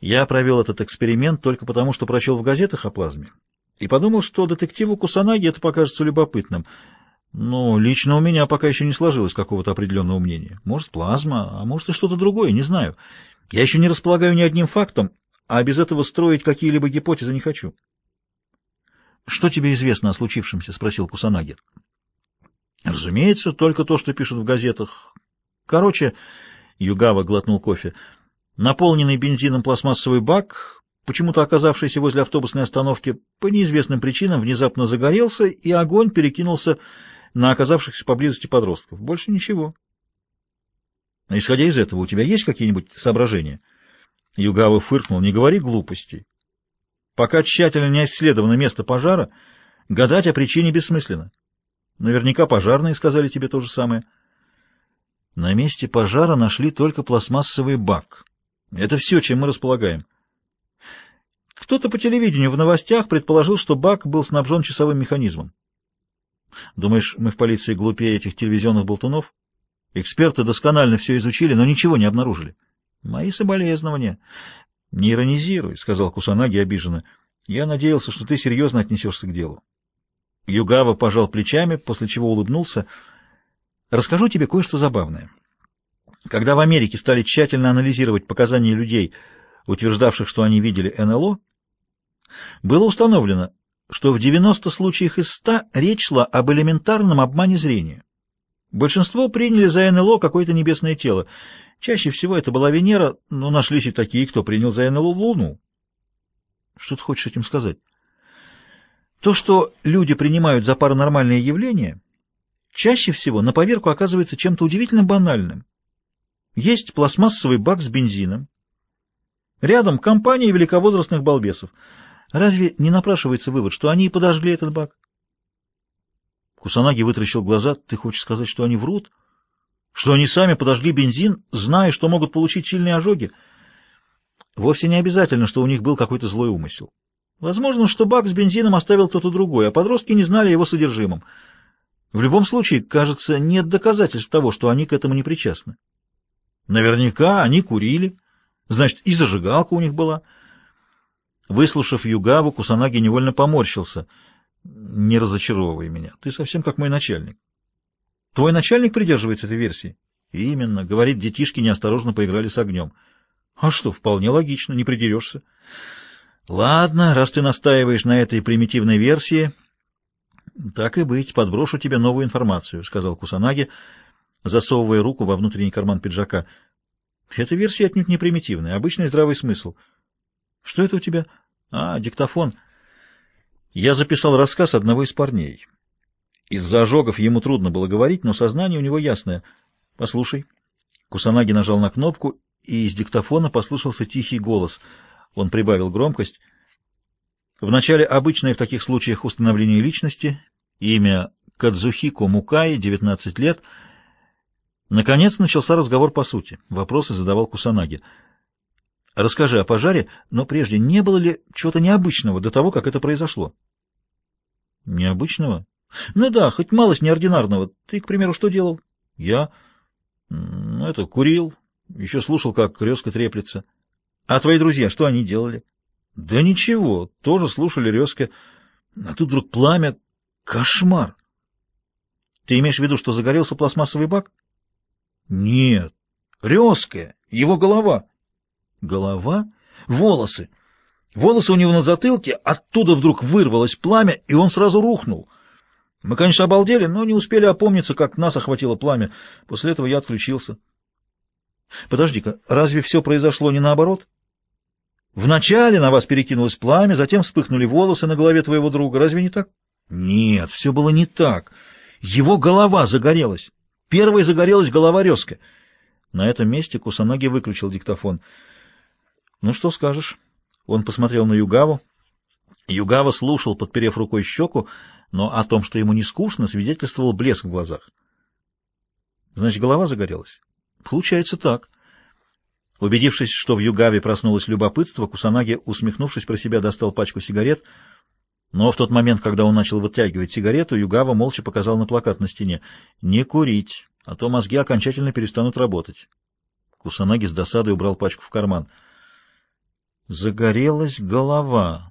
Я провел этот эксперимент только потому, что прочел в газетах о плазме и подумал, что детективу Кусанаги это покажется любопытным. Но лично у меня пока еще не сложилось какого-то определенного мнения. Может, плазма, а может и что-то другое, не знаю. Я еще не располагаю ни одним фактом, а без этого строить какие-либо гипотезы не хочу. «Что тебе известно о случившемся?» — спросил Кусанаги. «Разумеется, только то, что пишут в газетах. Короче...» — Югава глотнул кофе. «Наполненный бензином пластмассовый бак, почему-то оказавшийся возле автобусной остановки, по неизвестным причинам внезапно загорелся, и огонь перекинулся на оказавшихся поблизости подростков. Больше ничего». «Исходя из этого, у тебя есть какие-нибудь соображения?» Югава фыркнул. «Не говори глупостей. Пока тщательно не исследовано место пожара, гадать о причине бессмысленно. Наверняка пожарные сказали тебе то же самое. На месте пожара нашли только пластмассовый бак. Это все, чем мы располагаем. Кто-то по телевидению в новостях предположил, что бак был снабжен часовым механизмом. Думаешь, мы в полиции глупее этих телевизионных болтунов? Эксперты досконально все изучили, но ничего не обнаружили. Мои соболезнования. «Не иронизируй», — сказал Кусанаги обиженно. «Я надеялся, что ты серьезно отнесешься к делу». Югава пожал плечами, после чего улыбнулся. «Расскажу тебе кое-что забавное. Когда в Америке стали тщательно анализировать показания людей, утверждавших, что они видели НЛО, было установлено, что в 90 случаях из 100 речь шла об элементарном обмане зрения. Большинство приняли за НЛО какое-то небесное тело, Чаще всего это была Венера, но нашлись и такие, кто принял за НЛО Луну. Что ты хочешь этим сказать? То, что люди принимают за паранормальные явления, чаще всего на поверку оказывается чем-то удивительно банальным. Есть пластмассовый бак с бензином. Рядом компания великовозрастных балбесов. Разве не напрашивается вывод, что они и подожгли этот бак? Кусанаги вытращил глаза. Ты хочешь сказать, что они врут? — что они сами подожгли бензин, зная, что могут получить сильные ожоги. Вовсе не обязательно, что у них был какой-то злой умысел. Возможно, что бак с бензином оставил кто-то другой, а подростки не знали его содержимым. В любом случае, кажется, нет доказательств того, что они к этому не причастны. Наверняка они курили, значит, и зажигалка у них была. Выслушав Югаву, Кусанаги невольно поморщился. «Не разочаровывай меня, ты совсем как мой начальник». Твой начальник придерживается этой версии? Именно. Говорит, детишки неосторожно поиграли с огнем. А что, вполне логично, не придерешься. Ладно, раз ты настаиваешь на этой примитивной версии, так и быть, подброшу тебе новую информацию, сказал Кусанаги, засовывая руку во внутренний карман пиджака. Эта версия отнюдь не примитивная, обычный здравый смысл. Что это у тебя? А, диктофон. Я записал рассказ одного из парней. Из-за ожогов ему трудно было говорить, но сознание у него ясное. «Послушай». Кусанаги нажал на кнопку, и из диктофона послышался тихий голос. Он прибавил громкость. Вначале обычное в таких случаях установление личности, имя Кадзухико Мукаи, 19 лет. Наконец начался разговор по сути. Вопросы задавал Кусанаги. «Расскажи о пожаре, но прежде не было ли чего-то необычного до того, как это произошло?» «Необычного?» Ну да, хоть малость неординарного. Ты, к примеру, что делал? Я? Ну, это, курил. Еще слушал, как резко треплется. А твои друзья, что они делали? Да ничего, тоже слушали резко. А тут вдруг пламя. Кошмар! Ты имеешь в виду, что загорелся пластмассовый бак? Нет, резкая, его голова. Голова? Волосы. Волосы у него на затылке, оттуда вдруг вырвалось пламя, и он сразу рухнул. Мы, конечно, обалдели, но не успели опомниться, как нас охватило пламя. После этого я отключился. Подожди-ка, разве все произошло не наоборот? Вначале на вас перекинулось пламя, затем вспыхнули волосы на голове твоего друга. Разве не так? Нет, все было не так. Его голова загорелась. Первой загорелась голова резка. На этом месте Кусанаги выключил диктофон. Ну, что скажешь? Он посмотрел на Югаву. Югава слушал, подперев рукой щеку, но о том, что ему не скучно, свидетельствовал блеск в глазах. Значит, голова загорелась? Получается так. Убедившись, что в Югаве проснулось любопытство, Кусанаги, усмехнувшись про себя, достал пачку сигарет, но в тот момент, когда он начал вытягивать сигарету, Югава молча показал на плакат на стене «Не курить, а то мозги окончательно перестанут работать». Кусанаги с досадой убрал пачку в карман — Загорелась голова.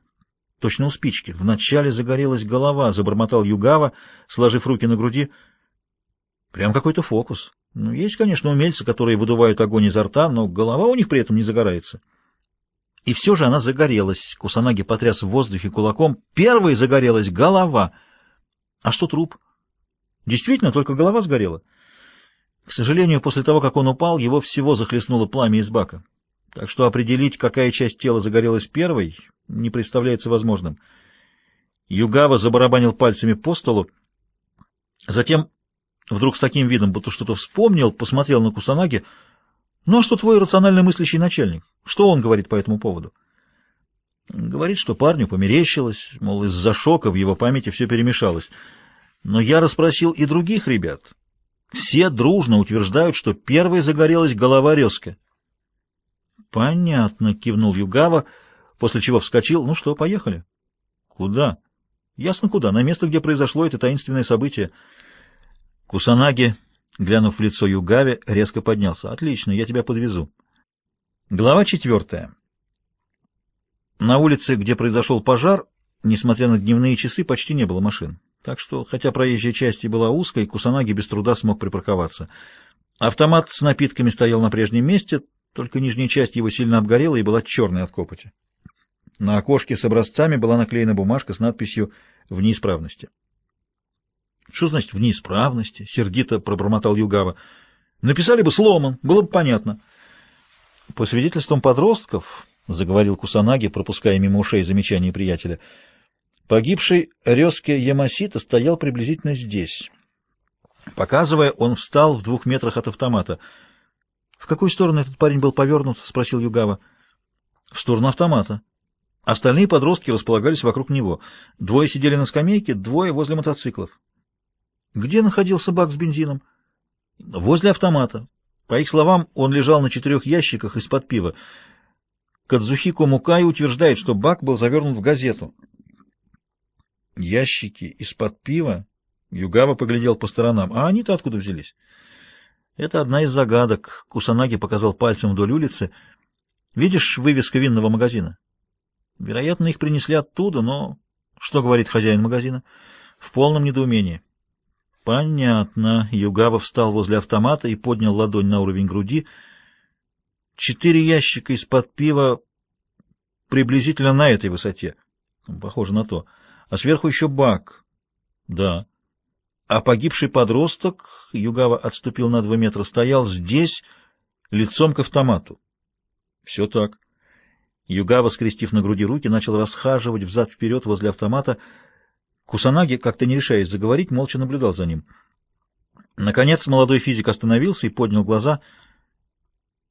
Точно у спички. Вначале загорелась голова, забормотал Югава, сложив руки на груди. Прям какой-то фокус. Ну, есть, конечно, умельцы, которые выдувают огонь изо рта, но голова у них при этом не загорается. И все же она загорелась. Кусанаги потряс в воздухе кулаком. Первой загорелась голова. А что труп? Действительно, только голова сгорела. К сожалению, после того, как он упал, его всего захлестнуло пламя из бака. Так что определить, какая часть тела загорелась первой, не представляется возможным. Югава забарабанил пальцами по столу, затем вдруг с таким видом, будто что-то вспомнил, посмотрел на Кусанаги. «Ну а что твой рационально мыслящий начальник? Что он говорит по этому поводу?» Говорит, что парню померещилось, мол, из-за шока в его памяти все перемешалось. Но я расспросил и других ребят. Все дружно утверждают, что первой загорелась голова резка. «Понятно», — кивнул Югава, после чего вскочил. «Ну что, поехали?» «Куда?» «Ясно, куда. На место, где произошло это таинственное событие». Кусанаги, глянув в лицо Югаве, резко поднялся. «Отлично, я тебя подвезу». Глава четвертая. На улице, где произошел пожар, несмотря на дневные часы, почти не было машин. Так что, хотя проезжая часть и была узкой, Кусанаги без труда смог припарковаться. Автомат с напитками стоял на прежнем месте, только нижняя часть его сильно обгорела и была черной от копоти. На окошке с образцами была наклеена бумажка с надписью «В неисправности». «Что значит «в неисправности»?» — сердито пробормотал Югава. «Написали бы «сломан», было бы понятно». По свидетельствам подростков, — заговорил Кусанаги, пропуская мимо ушей замечания приятеля, — погибший Резке Ямасита стоял приблизительно здесь. Показывая, он встал в двух метрах от автомата — «В какую сторону этот парень был повернут?» — спросил Югава. «В сторону автомата. Остальные подростки располагались вокруг него. Двое сидели на скамейке, двое возле мотоциклов». «Где находился бак с бензином?» «Возле автомата. По их словам, он лежал на четырех ящиках из-под пива. Кадзухико Мукай утверждает, что бак был завернут в газету». «Ящики из-под пива?» Югава поглядел по сторонам. «А они-то откуда взялись?» Это одна из загадок. Кусанаги показал пальцем вдоль улицы. Видишь вывеска винного магазина? Вероятно, их принесли оттуда, но... Что говорит хозяин магазина? В полном недоумении. Понятно. Югава встал возле автомата и поднял ладонь на уровень груди. Четыре ящика из-под пива приблизительно на этой высоте. Похоже на то. А сверху еще бак. Да. А погибший подросток, Югава отступил на два метра, стоял здесь, лицом к автомату. Все так. Югава, скрестив на груди руки, начал расхаживать взад-вперед возле автомата. Кусанаги, как-то не решаясь заговорить, молча наблюдал за ним. Наконец молодой физик остановился и поднял глаза —